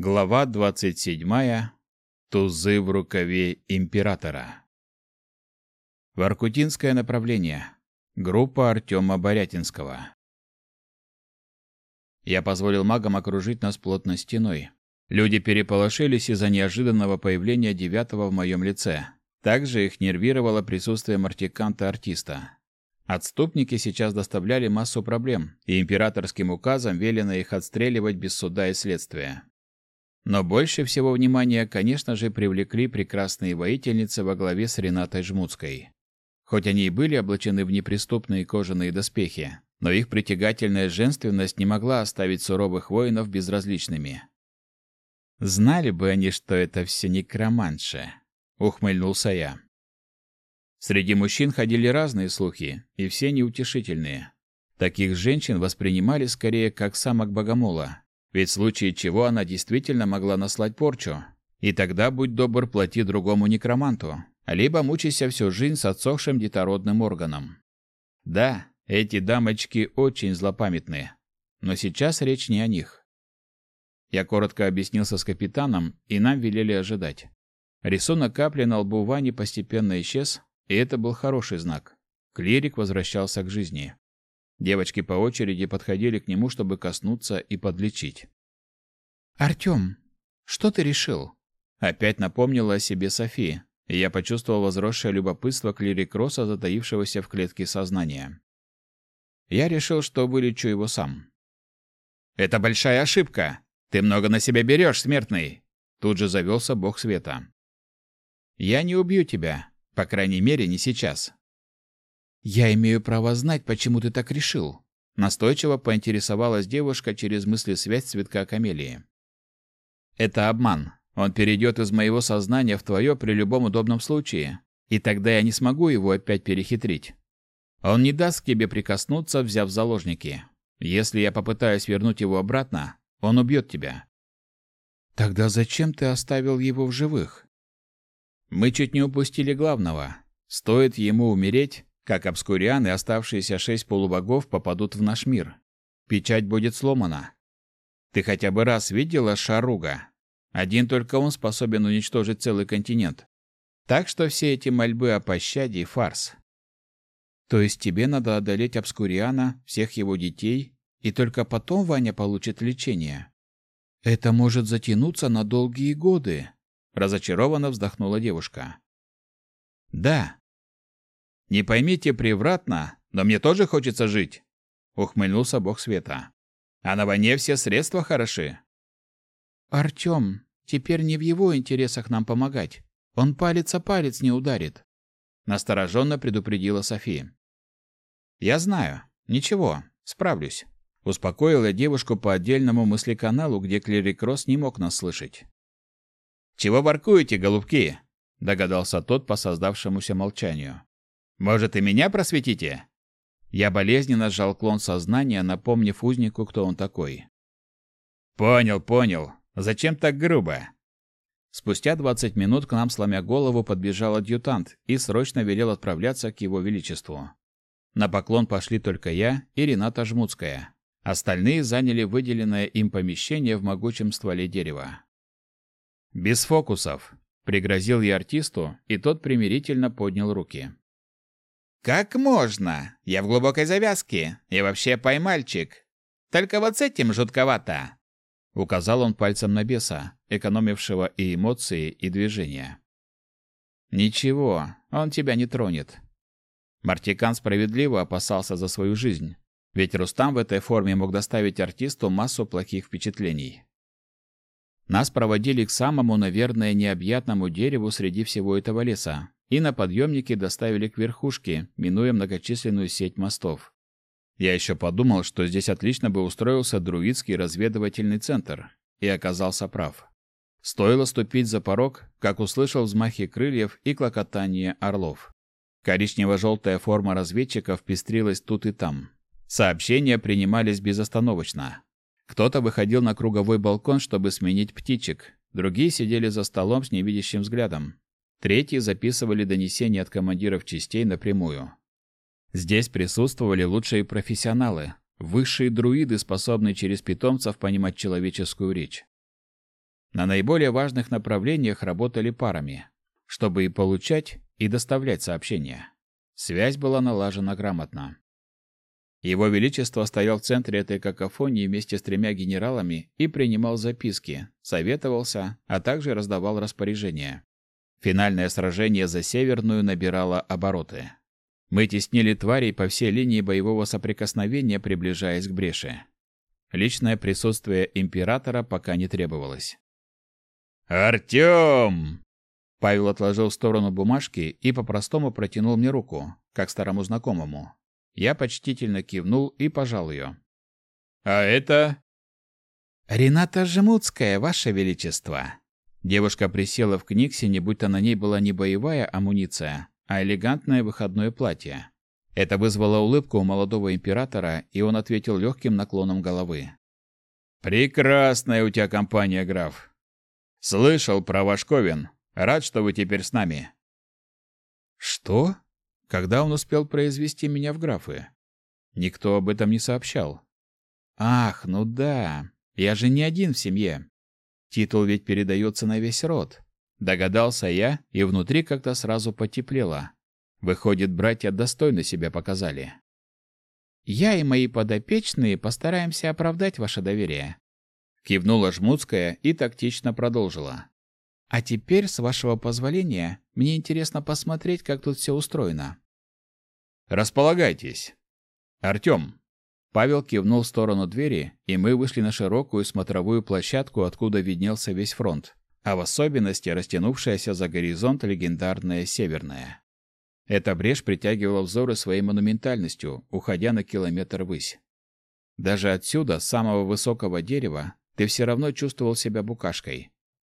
Глава 27. Тузы в рукаве императора. Воркутинское направление. Группа Артема Борятинского. Я позволил магам окружить нас плотной стеной. Люди переполошились из-за неожиданного появления девятого в моем лице. Также их нервировало присутствие мартиканта-артиста. Отступники сейчас доставляли массу проблем, и императорским указом велено их отстреливать без суда и следствия. Но больше всего внимания, конечно же, привлекли прекрасные воительницы во главе с Ренатой Жмутской. Хоть они и были облачены в неприступные кожаные доспехи, но их притягательная женственность не могла оставить суровых воинов безразличными. «Знали бы они, что это все некроманши», — ухмыльнулся я. Среди мужчин ходили разные слухи, и все неутешительные. Таких женщин воспринимали скорее как самок богомола, ведь в случае чего она действительно могла наслать порчу. И тогда, будь добр, плати другому некроманту, либо мучайся всю жизнь с отсохшим детородным органом. Да, эти дамочки очень злопамятные, но сейчас речь не о них. Я коротко объяснился с капитаном, и нам велели ожидать. Рисунок капли на лбу Вани постепенно исчез, и это был хороший знак. Клирик возвращался к жизни. Девочки по очереди подходили к нему, чтобы коснуться и подлечить. «Артем, что ты решил?» Опять напомнила о себе София, и я почувствовал возросшее любопытство клирикроса, затаившегося в клетке сознания. Я решил, что вылечу его сам. «Это большая ошибка! Ты много на себя берешь, смертный!» Тут же завелся бог света. «Я не убью тебя, по крайней мере, не сейчас. «Я имею право знать, почему ты так решил», — настойчиво поинтересовалась девушка через мысли-связь цветка камелии. «Это обман. Он перейдет из моего сознания в твое при любом удобном случае, и тогда я не смогу его опять перехитрить. Он не даст тебе прикоснуться, взяв заложники. Если я попытаюсь вернуть его обратно, он убьет тебя». «Тогда зачем ты оставил его в живых?» «Мы чуть не упустили главного. Стоит ему умереть, как обскуриан и оставшиеся шесть полубогов попадут в наш мир. Печать будет сломана. Ты хотя бы раз видела Шаруга? Один только он способен уничтожить целый континент. Так что все эти мольбы о пощаде — фарс. То есть тебе надо одолеть Обскуриана, всех его детей, и только потом Ваня получит лечение? Это может затянуться на долгие годы, разочарованно вздохнула девушка. Да, не поймите превратно, но мне тоже хочется жить, ухмыльнулся бог света. А на войне все средства хороши. Артем, теперь не в его интересах нам помогать. Он палец о палец не ударит, настороженно предупредила София. Я знаю. Ничего, справлюсь. Успокоила девушку по отдельному мыслеканалу, где Клерик Росс не мог нас слышать. «Чего воркуете, голубки?» – догадался тот по создавшемуся молчанию. Может, и меня просветите?» Я болезненно сжал клон сознания, напомнив узнику, кто он такой. «Понял, понял. Зачем так грубо?» Спустя двадцать минут к нам, сломя голову, подбежал адъютант и срочно велел отправляться к его величеству. На поклон пошли только я и Рената Жмутская. Остальные заняли выделенное им помещение в могучем стволе дерева. «Без фокусов», — пригрозил я артисту, и тот примирительно поднял руки. Как можно? Я в глубокой завязке. И вообще поймальчик. Только вот с этим жутковато. Указал он пальцем на беса, экономившего и эмоции, и движения. Ничего, он тебя не тронет. Мартикан справедливо опасался за свою жизнь, ведь Рустам в этой форме мог доставить артисту массу плохих впечатлений. Нас проводили к самому, наверное, необъятному дереву среди всего этого леса, и на подъемнике доставили к верхушке, минуя многочисленную сеть мостов. Я еще подумал, что здесь отлично бы устроился друидский разведывательный центр, и оказался прав. Стоило ступить за порог, как услышал взмахи крыльев и клокотание орлов. Коричнево-желтая форма разведчиков пестрилась тут и там. Сообщения принимались безостановочно. Кто-то выходил на круговой балкон, чтобы сменить птичек, другие сидели за столом с невидящим взглядом, Третьи записывали донесения от командиров частей напрямую. Здесь присутствовали лучшие профессионалы, высшие друиды, способные через питомцев понимать человеческую речь. На наиболее важных направлениях работали парами, чтобы и получать, и доставлять сообщения. Связь была налажена грамотно. Его Величество стоял в центре этой какофонии вместе с тремя генералами и принимал записки, советовался, а также раздавал распоряжения. Финальное сражение за Северную набирало обороты. Мы теснили тварей по всей линии боевого соприкосновения, приближаясь к бреши. Личное присутствие императора пока не требовалось. «Артем!» Павел отложил в сторону бумажки и по-простому протянул мне руку, как старому знакомому. Я почтительно кивнул и пожал ее. «А это?» «Рената Жемуцкая, Ваше Величество!» Девушка присела в книгсине, будто на ней была не боевая амуниция, а элегантное выходное платье. Это вызвало улыбку у молодого императора, и он ответил легким наклоном головы. «Прекрасная у тебя компания, граф. Слышал про ваш Ковен. Рад, что вы теперь с нами». «Что? Когда он успел произвести меня в графы?» Никто об этом не сообщал. «Ах, ну да, я же не один в семье. Титул ведь передается на весь род. Догадался я, и внутри как-то сразу потеплело. Выходит, братья достойно себя показали. Я и мои подопечные постараемся оправдать ваше доверие. Кивнула Жмутская и тактично продолжила. А теперь, с вашего позволения, мне интересно посмотреть, как тут все устроено. Располагайтесь. Артем, Павел кивнул в сторону двери, и мы вышли на широкую смотровую площадку, откуда виднелся весь фронт, а в особенности растянувшаяся за горизонт легендарная Северная. Эта брешь притягивала взоры своей монументальностью, уходя на километр ввысь. Даже отсюда, с самого высокого дерева, ты все равно чувствовал себя букашкой.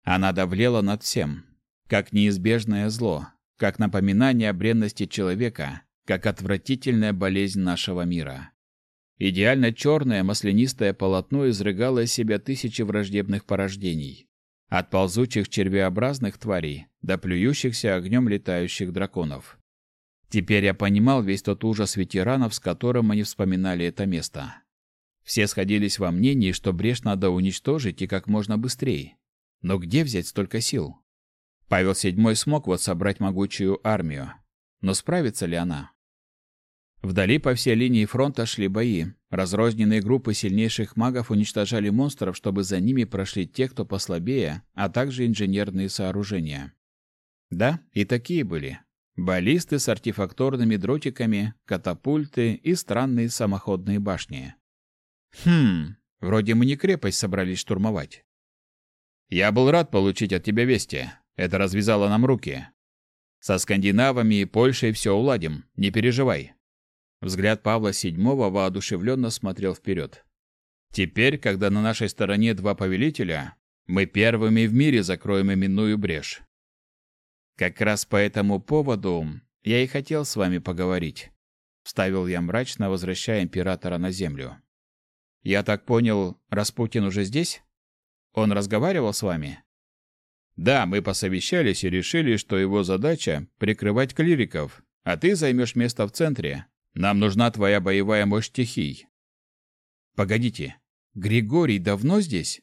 Она давлела над всем, как неизбежное зло, как напоминание о бренности человека, как отвратительная болезнь нашего мира. Идеально черное маслянистое полотно изрыгало из себя тысячи враждебных порождений. От ползучих червеобразных тварей до плюющихся огнем летающих драконов. Теперь я понимал весь тот ужас ветеранов, с которым они вспоминали это место. Все сходились во мнении, что брешь надо уничтожить и как можно быстрее. Но где взять столько сил? Павел VII смог вот собрать могучую армию. Но справится ли она? Вдали по всей линии фронта шли бои. Разрозненные группы сильнейших магов уничтожали монстров, чтобы за ними прошли те, кто послабее, а также инженерные сооружения. Да, и такие были. Баллисты с артефакторными дротиками, катапульты и странные самоходные башни. Хм, вроде мы не крепость собрались штурмовать. Я был рад получить от тебя вести. Это развязало нам руки. Со скандинавами и Польшей все уладим, не переживай. Взгляд Павла VII воодушевленно смотрел вперед. Теперь, когда на нашей стороне два повелителя, мы первыми в мире закроем именную брешь. Как раз по этому поводу я и хотел с вами поговорить, вставил я мрачно, возвращая императора на землю. Я так понял, Распутин уже здесь? Он разговаривал с вами? Да, мы посовещались и решили, что его задача прикрывать клириков, а ты займешь место в центре, нам нужна твоя боевая мощь стихий. Погодите, Григорий давно здесь?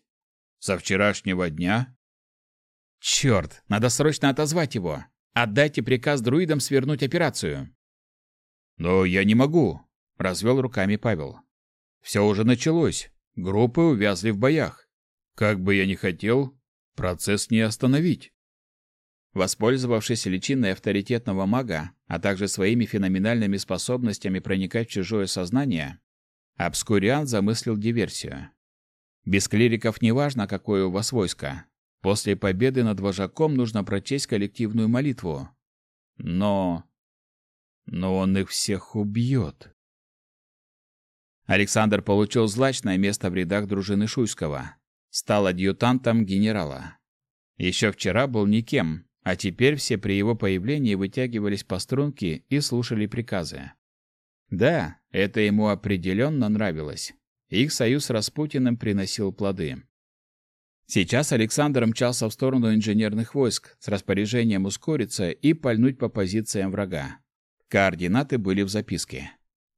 Со вчерашнего дня? Черт, надо срочно отозвать его. Отдайте приказ друидам свернуть операцию. Но я не могу, развел руками Павел. Все уже началось. Группы увязли в боях. Как бы я ни хотел, процесс не остановить. Воспользовавшись личиной авторитетного мага, а также своими феноменальными способностями проникать в чужое сознание, Обскуриан замыслил диверсию. Без клириков неважно, какое у вас войско. После победы над вожаком нужно прочесть коллективную молитву. Но... Но он их всех убьет. Александр получил злачное место в рядах дружины Шуйского. Стал адъютантом генерала. Еще вчера был никем, а теперь все при его появлении вытягивались по струнке и слушали приказы. Да, это ему определенно нравилось. Их союз с Распутиным приносил плоды. Сейчас Александр мчался в сторону инженерных войск с распоряжением ускориться и пальнуть по позициям врага. Координаты были в записке.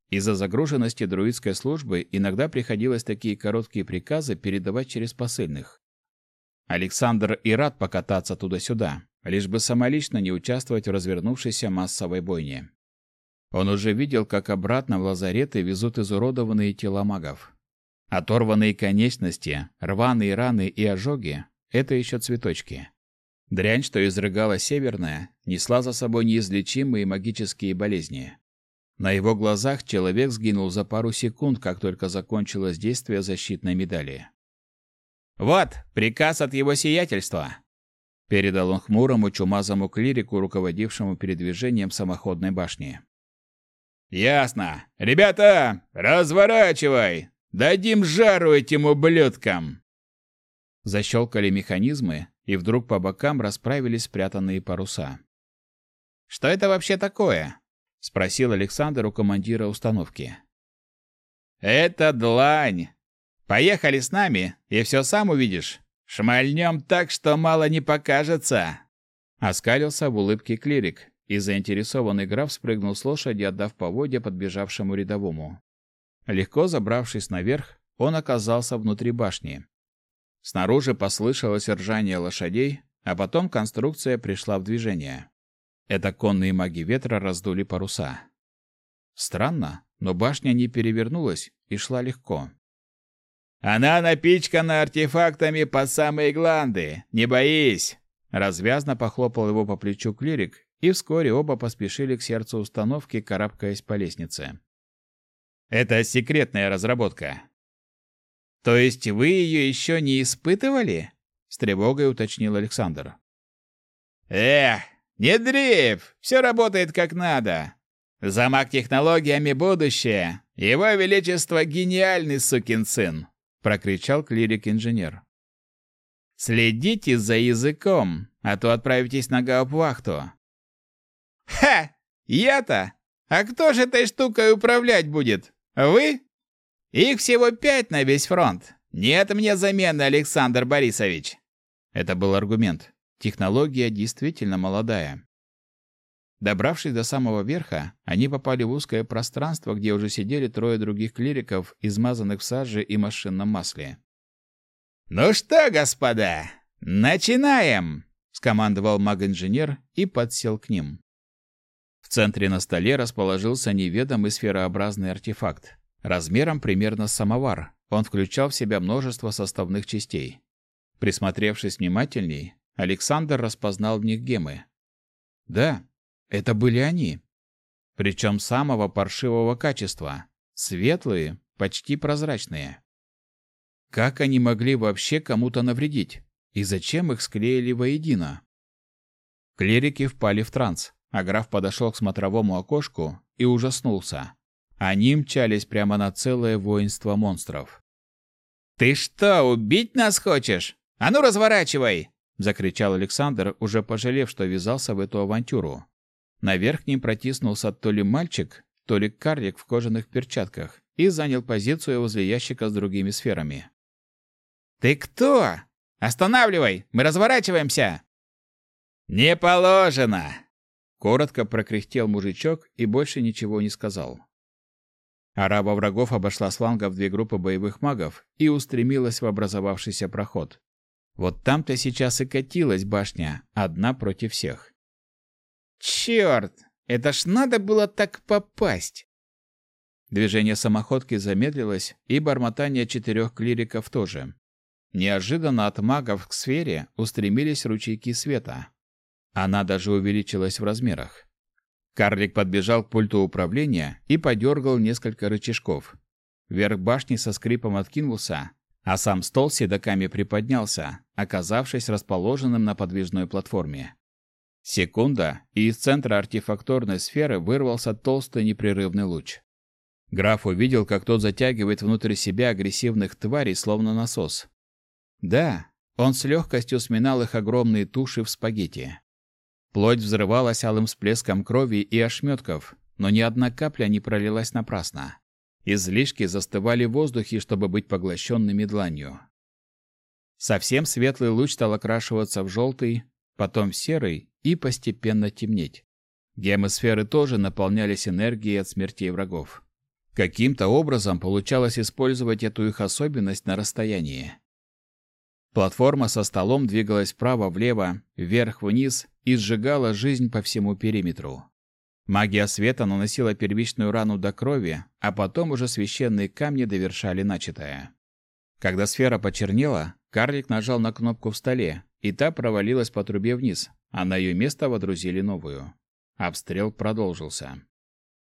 Из-за загруженности друидской службы иногда приходилось такие короткие приказы передавать через посыльных. Александр и рад покататься туда-сюда, лишь бы самолично не участвовать в развернувшейся массовой бойне. Он уже видел, как обратно в лазареты везут изуродованные тела магов. Оторванные конечности, рваные раны и ожоги – это еще цветочки. Дрянь, что изрыгала Северная, несла за собой неизлечимые магические болезни. На его глазах человек сгинул за пару секунд, как только закончилось действие защитной медали. «Вот, приказ от его сиятельства!» Передал он хмурому чумазому клирику, руководившему передвижением самоходной башни. «Ясно. Ребята, разворачивай! Дадим жару этим ублюдкам!» Защелкали механизмы, и вдруг по бокам расправились спрятанные паруса. «Что это вообще такое?» — спросил Александр у командира установки. «Это длань. Поехали с нами, и все сам увидишь. Шмальнем так, что мало не покажется!» Оскалился в улыбке клирик, и заинтересованный граф спрыгнул с лошади, отдав поводья подбежавшему рядовому. Легко забравшись наверх, он оказался внутри башни. Снаружи послышалось ржание лошадей, а потом конструкция пришла в движение. Это конные маги ветра раздули паруса. Странно, но башня не перевернулась и шла легко. «Она напичкана артефактами по самые гланды, не боись!» Развязно похлопал его по плечу клирик, и вскоре оба поспешили к сердцу установки, карабкаясь по лестнице. «Это секретная разработка. То есть вы ее еще не испытывали? С тревогой уточнил Александр. Эх, не дрейф, все работает как надо. Замок технологиями будущее. Его величество гениальный сукин сын, прокричал клирик-инженер. Следите за языком, а то отправитесь на гауптвахту. Ха! Я-то? А кто же этой штукой управлять будет? Вы? Их всего пять на весь фронт. Нет мне замены, Александр Борисович. Это был аргумент. Технология действительно молодая. Добравшись до самого верха, они попали в узкое пространство, где уже сидели трое других клириков, измазанных в саже и машинном масле. «Ну что, господа, начинаем!» — скомандовал маг-инженер и подсел к ним. В центре на столе расположился неведомый сферообразный артефакт. Размером примерно с самовар, он включал в себя множество составных частей. Присмотревшись внимательней, Александр распознал в них гемы. Да, это были они. Причем самого паршивого качества. Светлые, почти прозрачные. Как они могли вообще кому-то навредить? И зачем их склеили воедино? Клирики впали в транс, а граф подошел к смотровому окошку и ужаснулся. Они мчались прямо на целое воинство монстров. «Ты что, убить нас хочешь? А ну разворачивай!» — закричал Александр, уже пожалев, что ввязался в эту авантюру. Наверх к протиснулся то ли мальчик, то ли карлик в кожаных перчатках и занял позицию возле ящика с другими сферами. «Ты кто? Останавливай! Мы разворачиваемся!» «Не положено!» Коротко прокряхтел мужичок и больше ничего не сказал. Араба врагов обошла с флангов две группы боевых магов и устремилась в образовавшийся проход. Вот там-то сейчас и катилась башня, одна против всех. Черт! Это ж надо было так попасть! Движение самоходки замедлилось, и бормотание четырех клириков тоже. Неожиданно от магов к сфере устремились ручейки света. Она даже увеличилась в размерах. Карлик подбежал к пульту управления и подергал несколько рычажков. Верх башни со скрипом откинулся, а сам стол с седоками приподнялся, оказавшись расположенным на подвижной платформе. Секунда, и из центра артефакторной сферы вырвался толстый непрерывный луч. Граф увидел, как тот затягивает внутрь себя агрессивных тварей, словно насос. Да, он с легкостью сминал их огромные туши в спагетти. Плоть взрывалась алым всплеском крови и ошметков, но ни одна капля не пролилась напрасно. Излишки застывали в воздухе, чтобы быть поглощенными дланью. Совсем светлый луч стал окрашиваться в желтый, потом серый и постепенно темнеть. Гемосферы тоже наполнялись энергией от смертей врагов. Каким-то образом получалось использовать эту их особенность на расстоянии. Платформа со столом двигалась вправо-влево, вверх-вниз и сжигала жизнь по всему периметру. Магия света наносила первичную рану до крови, а потом уже священные камни довершали начатое. Когда сфера почернела, карлик нажал на кнопку в столе, и та провалилась по трубе вниз, а на ее место водрузили новую. Обстрел продолжился.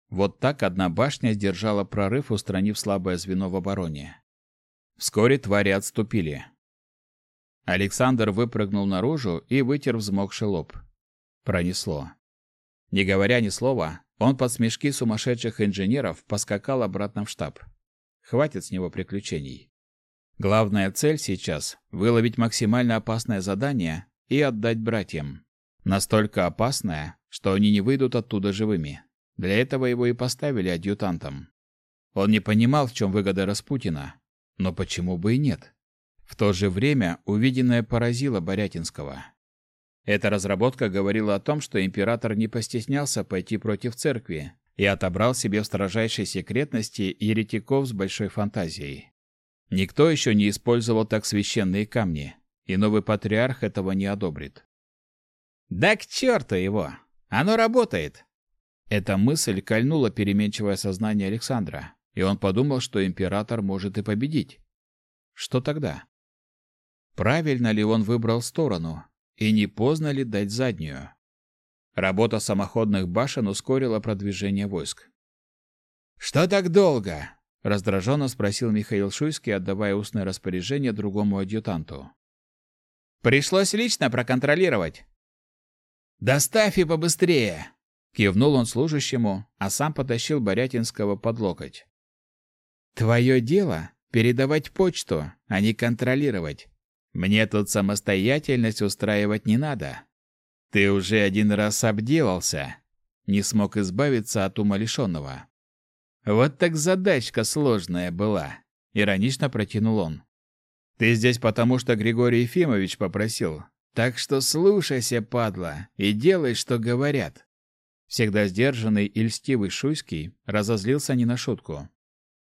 Вот так одна башня сдержала прорыв, устранив слабое звено в обороне. Вскоре твари отступили. Александр выпрыгнул наружу и вытер взмокший лоб. Пронесло. Не говоря ни слова, он под смешки сумасшедших инженеров поскакал обратно в штаб. Хватит с него приключений. Главная цель сейчас — выловить максимально опасное задание и отдать братьям. Настолько опасное, что они не выйдут оттуда живыми. Для этого его и поставили адъютантом. Он не понимал, в чем выгода Распутина, но почему бы и нет? В то же время увиденное поразило Борятинского. Эта разработка говорила о том, что император не постеснялся пойти против церкви и отобрал себе в строжайшей секретности еретиков с большой фантазией. Никто еще не использовал так священные камни, и новый патриарх этого не одобрит. «Да к черту его! Оно работает!» Эта мысль кольнула переменчивое сознание Александра, и он подумал, что император может и победить. Что тогда? Правильно ли он выбрал сторону, и не поздно ли дать заднюю? Работа самоходных башен ускорила продвижение войск. «Что так долго?» — раздраженно спросил Михаил Шуйский, отдавая устное распоряжение другому адъютанту. «Пришлось лично проконтролировать». «Доставь и побыстрее!» — кивнул он служащему, а сам потащил Борятинского под локоть. «Твое дело — передавать почту, а не контролировать. Мне тут самостоятельность устраивать не надо. Ты уже один раз обделался, не смог избавиться от ума лишенного. Вот так задачка сложная была, иронично протянул он. Ты здесь потому, что Григорий Ефимович попросил. Так что слушайся, падла, и делай, что говорят. Всегда сдержанный и льстивый Шуйский разозлился не на шутку.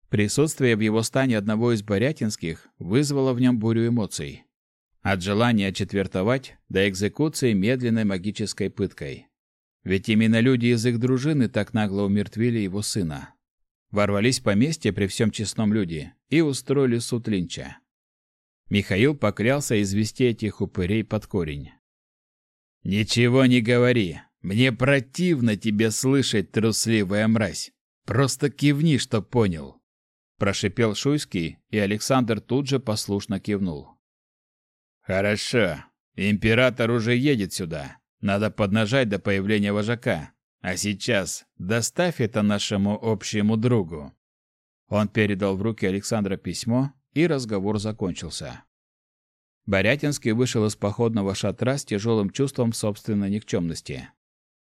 Присутствие в его стане одного из борятинских вызвало в нем бурю эмоций. От желания четвертовать до экзекуции медленной магической пыткой. Ведь именно люди из их дружины так нагло умертвили его сына. Ворвались в поместье при всем честном люди и устроили суд линча. Михаил поклялся извести этих упырей под корень. «Ничего не говори. Мне противно тебе слышать, трусливая мразь. Просто кивни, что понял». Прошипел Шуйский, и Александр тут же послушно кивнул. Хорошо. Император уже едет сюда. Надо поднажать до появления вожака. А сейчас доставь это нашему общему другу. Он передал в руки Александра письмо, и разговор закончился. Борятинский вышел из походного шатра с тяжелым чувством собственной никчемности.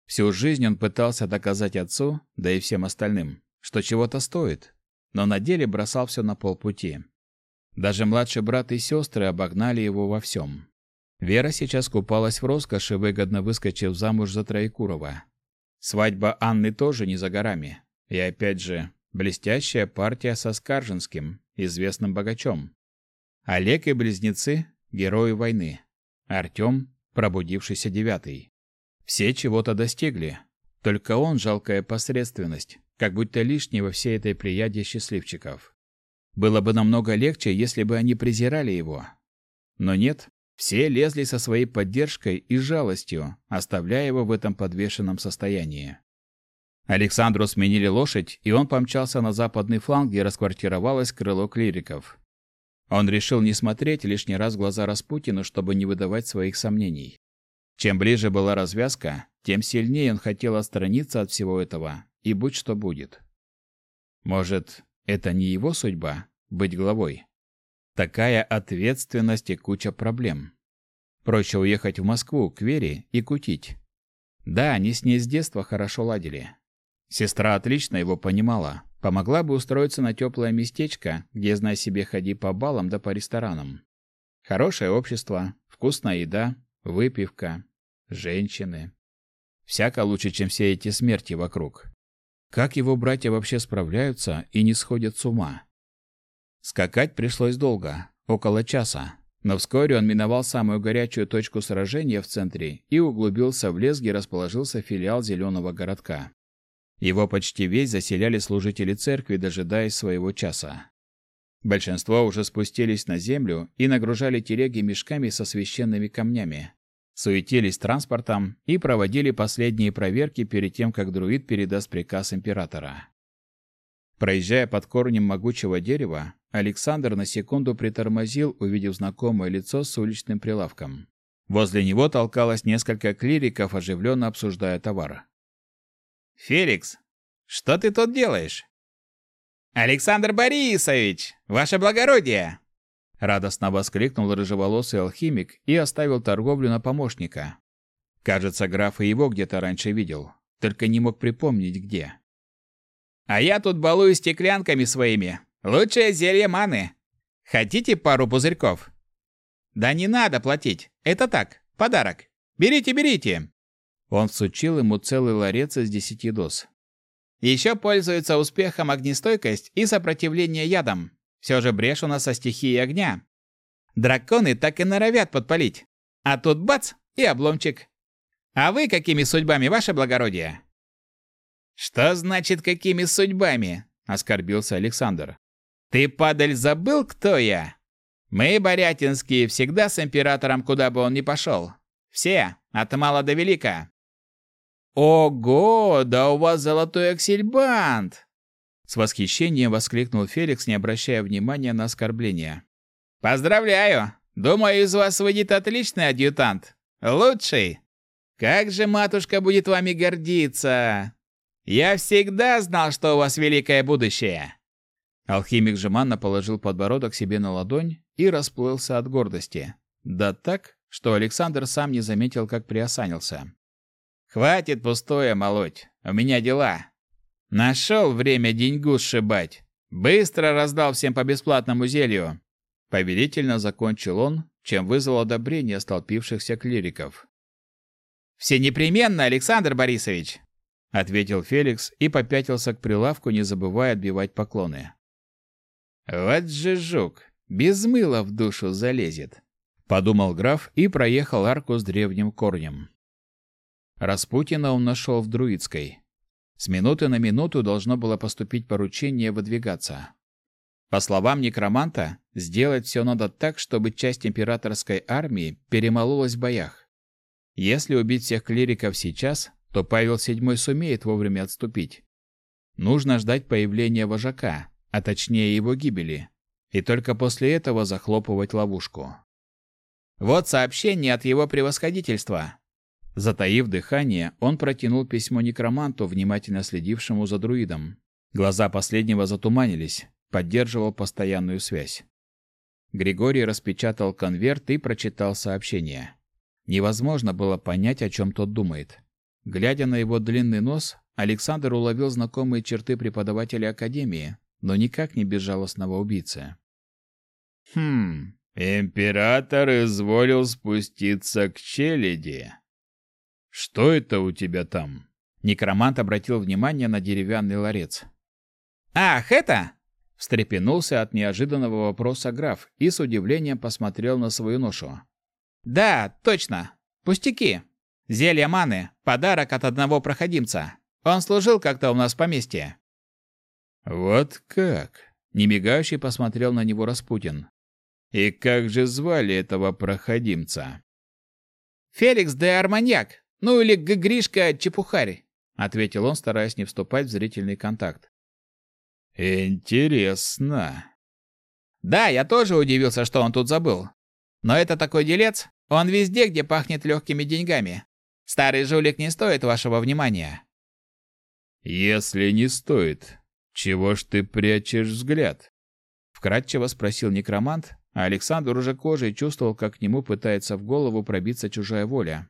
Всю жизнь он пытался доказать отцу, да и всем остальным, что чего-то стоит, но на деле бросал все на полпути. Даже младший брат и сестры обогнали его во всем. Вера сейчас купалась в роскоши, выгодно выскочив замуж за Троекурова. Свадьба Анны тоже не за горами. И опять же, блестящая партия со Скаржинским, известным богачом. Олег и близнецы – герои войны. Артем – пробудившийся девятый. Все чего-то достигли. Только он – жалкая посредственность, как будто лишний во всей этой плеяде счастливчиков. Было бы намного легче, если бы они презирали его. Но нет, все лезли со своей поддержкой и жалостью, оставляя его в этом подвешенном состоянии. Александру сменили лошадь, и он помчался на западный фланг, где расквартировалось крыло клириков. Он решил не смотреть лишний раз в глаза Распутину, чтобы не выдавать своих сомнений. Чем ближе была развязка, тем сильнее он хотел отстраниться от всего этого, и будь что будет. Может, это не его судьба — быть главой. Такая ответственность и куча проблем. Проще уехать в Москву, к Вере и кутить. Да, они с ней с детства хорошо ладили. Сестра отлично его понимала. Помогла бы устроиться на теплое местечко, где, знай себе, ходи по балам да по ресторанам. Хорошее общество, вкусная еда, выпивка, женщины. Всяко лучше, чем все эти смерти вокруг. Как его братья вообще справляются и не сходят с ума? Скакать пришлось долго, около часа. Но вскоре он миновал самую горячую точку сражения в центре и углубился в лес, где расположился филиал Зеленого городка. Его почти весь заселяли служители церкви, дожидаясь своего часа. Большинство уже спустились на землю и нагружали телеги мешками со священными камнями. Суетились транспортом и проводили последние проверки перед тем, как друид передаст приказ императора. Проезжая под корнем могучего дерева, Александр на секунду притормозил, увидев знакомое лицо с уличным прилавком. Возле него толкалось несколько клириков, оживленно обсуждая товар. «Феликс, что ты тут делаешь?» «Александр Борисович, ваше благородие!» Радостно воскликнул рыжеволосый алхимик и оставил торговлю на помощника. Кажется, граф и его где-то раньше видел, только не мог припомнить где. «А я тут балую стеклянками своими, Лучшее зелье маны. Хотите пару пузырьков? Да не надо платить. Это так, подарок. Берите, берите. Он всучил ему целый ларец из десяти доз. Еще пользуется успехом огнестойкость и сопротивление ядам. Все же брешь у нас со стихией огня. Драконы так и норовят подпалить. А тут бац и обломчик. А вы какими судьбами, ваше благородие? Что значит какими судьбами? оскорбился Александр. Ты, падаль, забыл, кто я? Мы, Борятинские, всегда с императором, куда бы он ни пошел. Все, от мала до велика. Ого, да у вас золотой аксельбант! С восхищением воскликнул Феликс, не обращая внимания на оскорбление. Поздравляю! Думаю, из вас выйдет отличный адъютант. Лучший. Как же матушка будет вами гордиться! Я всегда знал, что у вас великое будущее. Алхимик жеманно положил подбородок себе на ладонь и расплылся от гордости. Да так, что Александр сам не заметил, как приосанился. «Хватит пустое молоть, у меня дела. Нашел время деньгу сшибать. Быстро раздал всем по бесплатному зелью». Повелительно закончил он, чем вызвал одобрение столпившихся клириков. «Все непременно, Александр Борисович!» Ответил Феликс и попятился к прилавку, не забывая отбивать поклоны. Вот же жук, без мыла в душу залезет, подумал граф и проехал арку с древним корнем. Распутина он нашел в Друидской. С минуты на минуту должно было поступить поручение выдвигаться. По словам некроманта, сделать все надо так, чтобы часть императорской армии перемололась в боях. Если убить всех клириков сейчас, то Павел VII сумеет вовремя отступить. Нужно ждать появления вожака, а точнее его гибели, и только после этого захлопывать ловушку. Вот сообщение от его превосходительства. Затаив дыхание, он протянул письмо некроманту, внимательно следившему за друидом. Глаза последнего затуманились, поддерживал постоянную связь. Григорий распечатал конверт и прочитал сообщение. Невозможно было понять, о чем тот думает. Глядя на его длинный нос, Александр уловил знакомые черты преподавателя академии, но никак не безжалостного убийцы. Хм, император изволил спуститься к челяди. Что это у тебя там? Некромант обратил внимание на деревянный ларец. Ах, это? встрепенулся от неожиданного вопроса граф и с удивлением посмотрел на свою ношу. Да, точно. Пустяки. Зелье маны, подарок от одного проходимца. Он служил как-то у нас в поместье. Вот как? Немигающий посмотрел на него Распутин. И как же звали этого проходимца? Феликс де Арманьяк, ну или Гришка Чепухарь, ответил он, стараясь не вступать в зрительный контакт. Интересно. Да, я тоже удивился, что он тут забыл. Но это такой делец, он везде, где пахнет легкими деньгами. Старый жулик не стоит вашего внимания. Если не стоит, «Чего ж ты прячешь взгляд?» Вкратчиво спросил некромант, а Александр уже кожей чувствовал, как к нему пытается в голову пробиться чужая воля.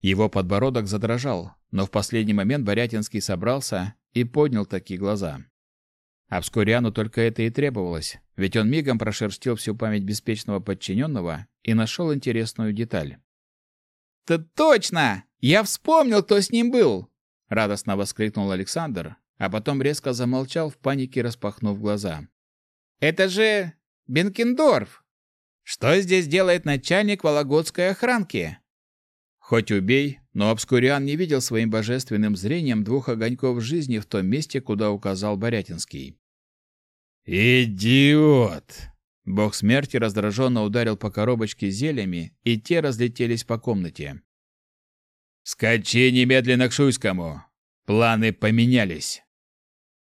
Его подбородок задрожал, но в последний момент Борятинский собрался и поднял такие глаза. А вскоре только это и требовалось, ведь он мигом прошерстил всю память беспечного подчиненного и нашел интересную деталь. «Да точно! Я вспомнил, кто с ним был!» — радостно воскликнул Александр, а потом резко замолчал в панике, распахнув глаза. «Это же Бенкендорф! Что здесь делает начальник Вологодской охранки? Хоть убей, но Обскуриан не видел своим божественным зрением двух огоньков жизни в том месте, куда указал Борятинский. «Идиот!» Бог смерти раздраженно ударил по коробочке зельями, и те разлетелись по комнате. «Скачи немедленно к Шуйскому! Планы поменялись!»